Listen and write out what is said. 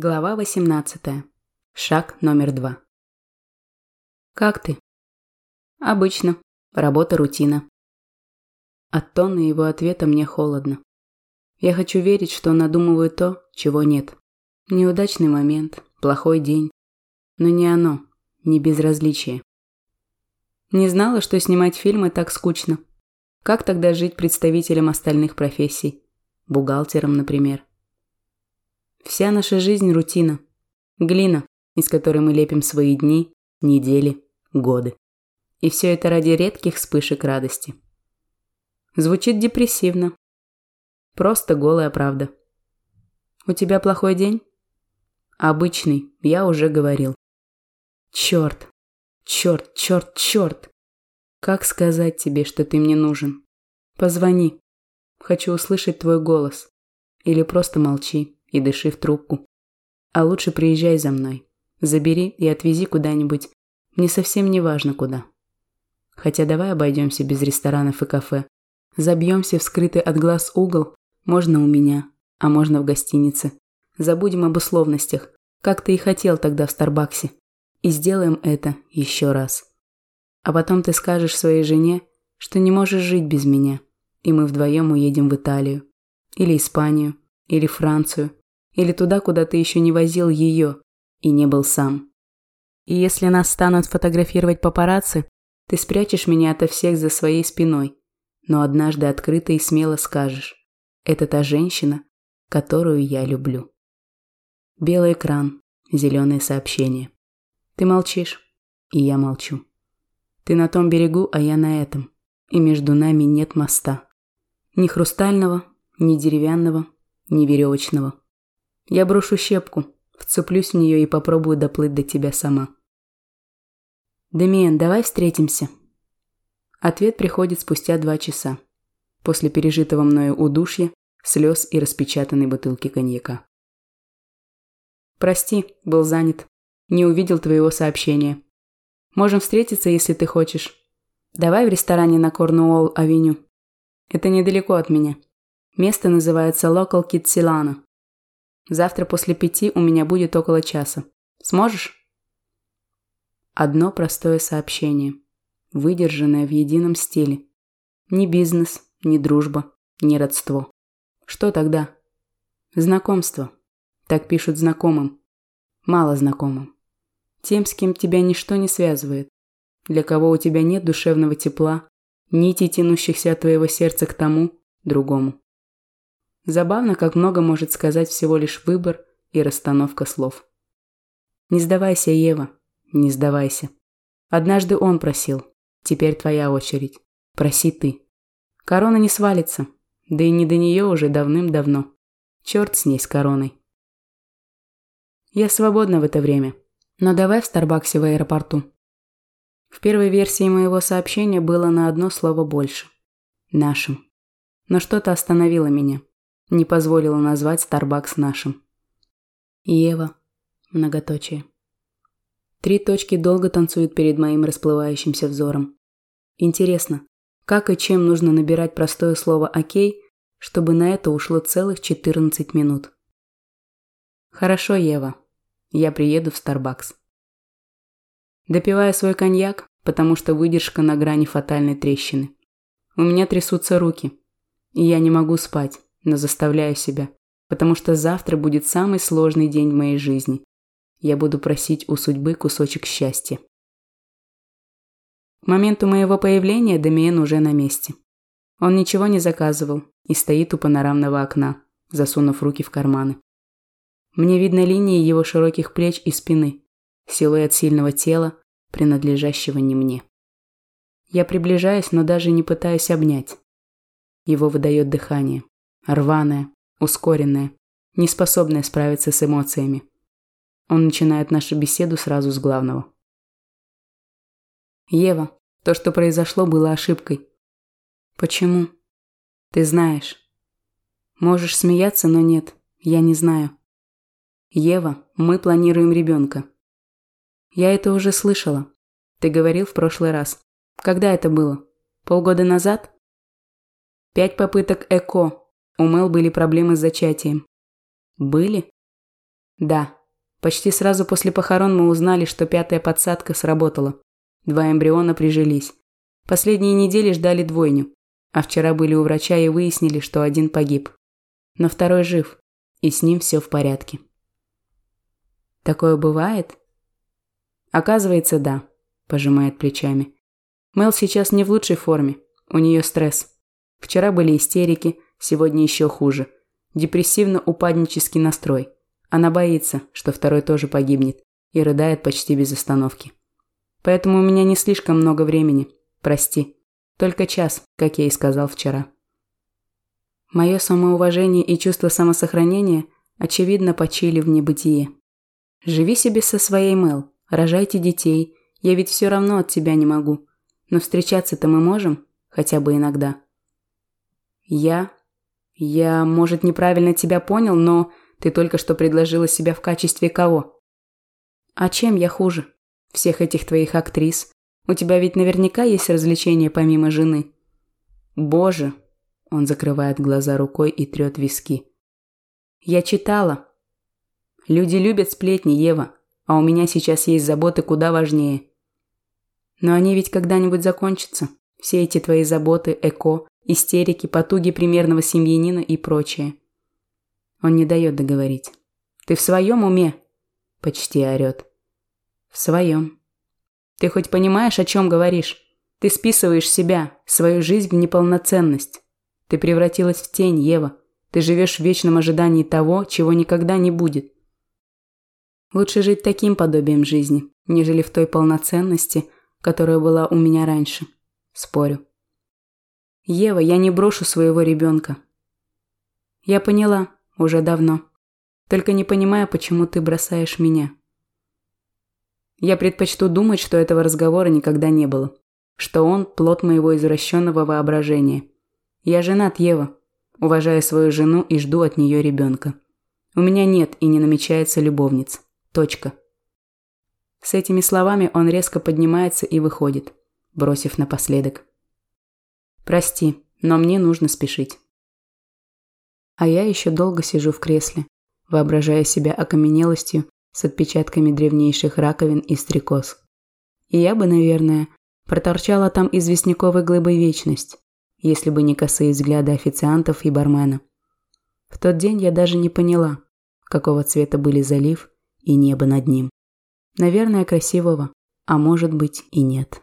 Глава 18. Шаг номер два. «Как ты?» «Обычно. Работа рутина». От тона его ответа мне холодно. Я хочу верить, что он надумывает то, чего нет. Неудачный момент, плохой день. Но не оно, не безразличие. Не знала, что снимать фильмы так скучно. Как тогда жить представителем остальных профессий? Бухгалтером, например. Вся наша жизнь – рутина. Глина, из которой мы лепим свои дни, недели, годы. И все это ради редких вспышек радости. Звучит депрессивно. Просто голая правда. У тебя плохой день? Обычный, я уже говорил. Черт, черт, черт, черт. Как сказать тебе, что ты мне нужен? Позвони. Хочу услышать твой голос. Или просто молчи и дыши в трубку. А лучше приезжай за мной. Забери и отвези куда-нибудь. Мне совсем не важно куда. Хотя давай обойдемся без ресторанов и кафе. Забьемся в скрытый от глаз угол. Можно у меня, а можно в гостинице. Забудем об условностях, как ты и хотел тогда в Старбаксе. И сделаем это еще раз. А потом ты скажешь своей жене, что не можешь жить без меня, и мы вдвоем уедем в Италию. Или Испанию, или Францию, или туда, куда ты еще не возил ее и не был сам. И если нас станут фотографировать папарацци, ты спрячешь меня ото всех за своей спиной, но однажды открыто и смело скажешь «Это та женщина, которую я люблю». Белый экран, зеленые сообщения. Ты молчишь, и я молчу. Ты на том берегу, а я на этом, и между нами нет моста. Ни хрустального, ни деревянного, ни веревочного. Я брошу щепку, вцеплюсь в нее и попробую доплыть до тебя сама. «Демиен, давай встретимся». Ответ приходит спустя два часа. После пережитого мною удушья, слез и распечатанной бутылки коньяка. «Прости, был занят. Не увидел твоего сообщения. Можем встретиться, если ты хочешь. Давай в ресторане на Корнуолл-авеню. Это недалеко от меня. Место называется Local Kitsilano. Завтра после пяти у меня будет около часа. Сможешь? Одно простое сообщение, выдержанное в едином стиле. Ни бизнес, ни дружба, ни родство. Что тогда? Знакомство. Так пишут знакомым. Мало знакомым. Тем, с кем тебя ничто не связывает. Для кого у тебя нет душевного тепла, нитей, тянущихся от твоего сердца к тому, другому. Забавно, как много может сказать всего лишь выбор и расстановка слов. Не сдавайся, Ева, не сдавайся. Однажды он просил, теперь твоя очередь. Проси ты. Корона не свалится, да и не до нее уже давным-давно. Черт с ней, с короной. Я свободна в это время, но давай в Старбаксе в аэропорту. В первой версии моего сообщения было на одно слово больше. Нашим. Но что-то остановило меня. Не позволила назвать Старбакс нашим. Ева. Многоточие. Три точки долго танцуют перед моим расплывающимся взором. Интересно, как и чем нужно набирать простое слово «Окей», чтобы на это ушло целых 14 минут. Хорошо, Ева. Я приеду в Старбакс. Допиваю свой коньяк, потому что выдержка на грани фатальной трещины. У меня трясутся руки, и я не могу спать но заставляю себя, потому что завтра будет самый сложный день в моей жизни. Я буду просить у судьбы кусочек счастья. К моменту моего появления Дамиен уже на месте. Он ничего не заказывал и стоит у панорамного окна, засунув руки в карманы. Мне видно линии его широких плеч и спины, силуэт сильного тела, принадлежащего не мне. Я приближаюсь, но даже не пытаюсь обнять. Его выдает дыхание рваная, ускоренная, неспособная справиться с эмоциями. Он начинает нашу беседу сразу с главного. «Ева, то, что произошло, было ошибкой». «Почему?» «Ты знаешь». «Можешь смеяться, но нет, я не знаю». «Ева, мы планируем ребенка». «Я это уже слышала. Ты говорил в прошлый раз. Когда это было? Полгода назад?» «Пять попыток ЭКО, у Мел были проблемы с зачатием. Были? Да. Почти сразу после похорон мы узнали, что пятая подсадка сработала. Два эмбриона прижились. Последние недели ждали двойню. А вчера были у врача и выяснили, что один погиб. Но второй жив. И с ним все в порядке. Такое бывает? Оказывается, да, пожимает плечами. Мел сейчас не в лучшей форме. У нее стресс. Вчера были истерики, сегодня еще хуже. Депрессивно-упаднический настрой. Она боится, что второй тоже погибнет, и рыдает почти без остановки. Поэтому у меня не слишком много времени. Прости. Только час, как я и сказал вчера. Мое самоуважение и чувство самосохранения, очевидно, почили в небытие. Живи себе со своей Мел, рожайте детей. Я ведь все равно от тебя не могу. Но встречаться-то мы можем, хотя бы иногда. Я... Я, может, неправильно тебя понял, но ты только что предложила себя в качестве кого? А чем я хуже? Всех этих твоих актрис. У тебя ведь наверняка есть развлечения помимо жены. Боже, он закрывает глаза рукой и трет виски. Я читала. Люди любят сплетни, Ева, а у меня сейчас есть заботы куда важнее. Но они ведь когда-нибудь закончатся. Все эти твои заботы, эко, истерики, потуги примерного семьянина и прочее. Он не дает договорить. «Ты в своем уме?» Почти орет. «В своем». «Ты хоть понимаешь, о чем говоришь? Ты списываешь себя, свою жизнь в неполноценность. Ты превратилась в тень, Ева. Ты живешь в вечном ожидании того, чего никогда не будет. Лучше жить таким подобием жизни, нежели в той полноценности, которая была у меня раньше. Спорю. Ева, я не брошу своего ребенка. Я поняла, уже давно. Только не понимаю, почему ты бросаешь меня. Я предпочту думать, что этого разговора никогда не было. Что он – плод моего извращенного воображения. Я женат, Ева. Уважаю свою жену и жду от нее ребенка. У меня нет и не намечается любовниц. Точка. С этими словами он резко поднимается и выходит, бросив напоследок. «Прости, но мне нужно спешить». А я еще долго сижу в кресле, воображая себя окаменелостью с отпечатками древнейших раковин и стрекоз. И я бы, наверное, проторчала там известняковой глыбой вечность, если бы не косые взгляды официантов и бармена. В тот день я даже не поняла, какого цвета были залив и небо над ним. Наверное, красивого, а может быть и нет.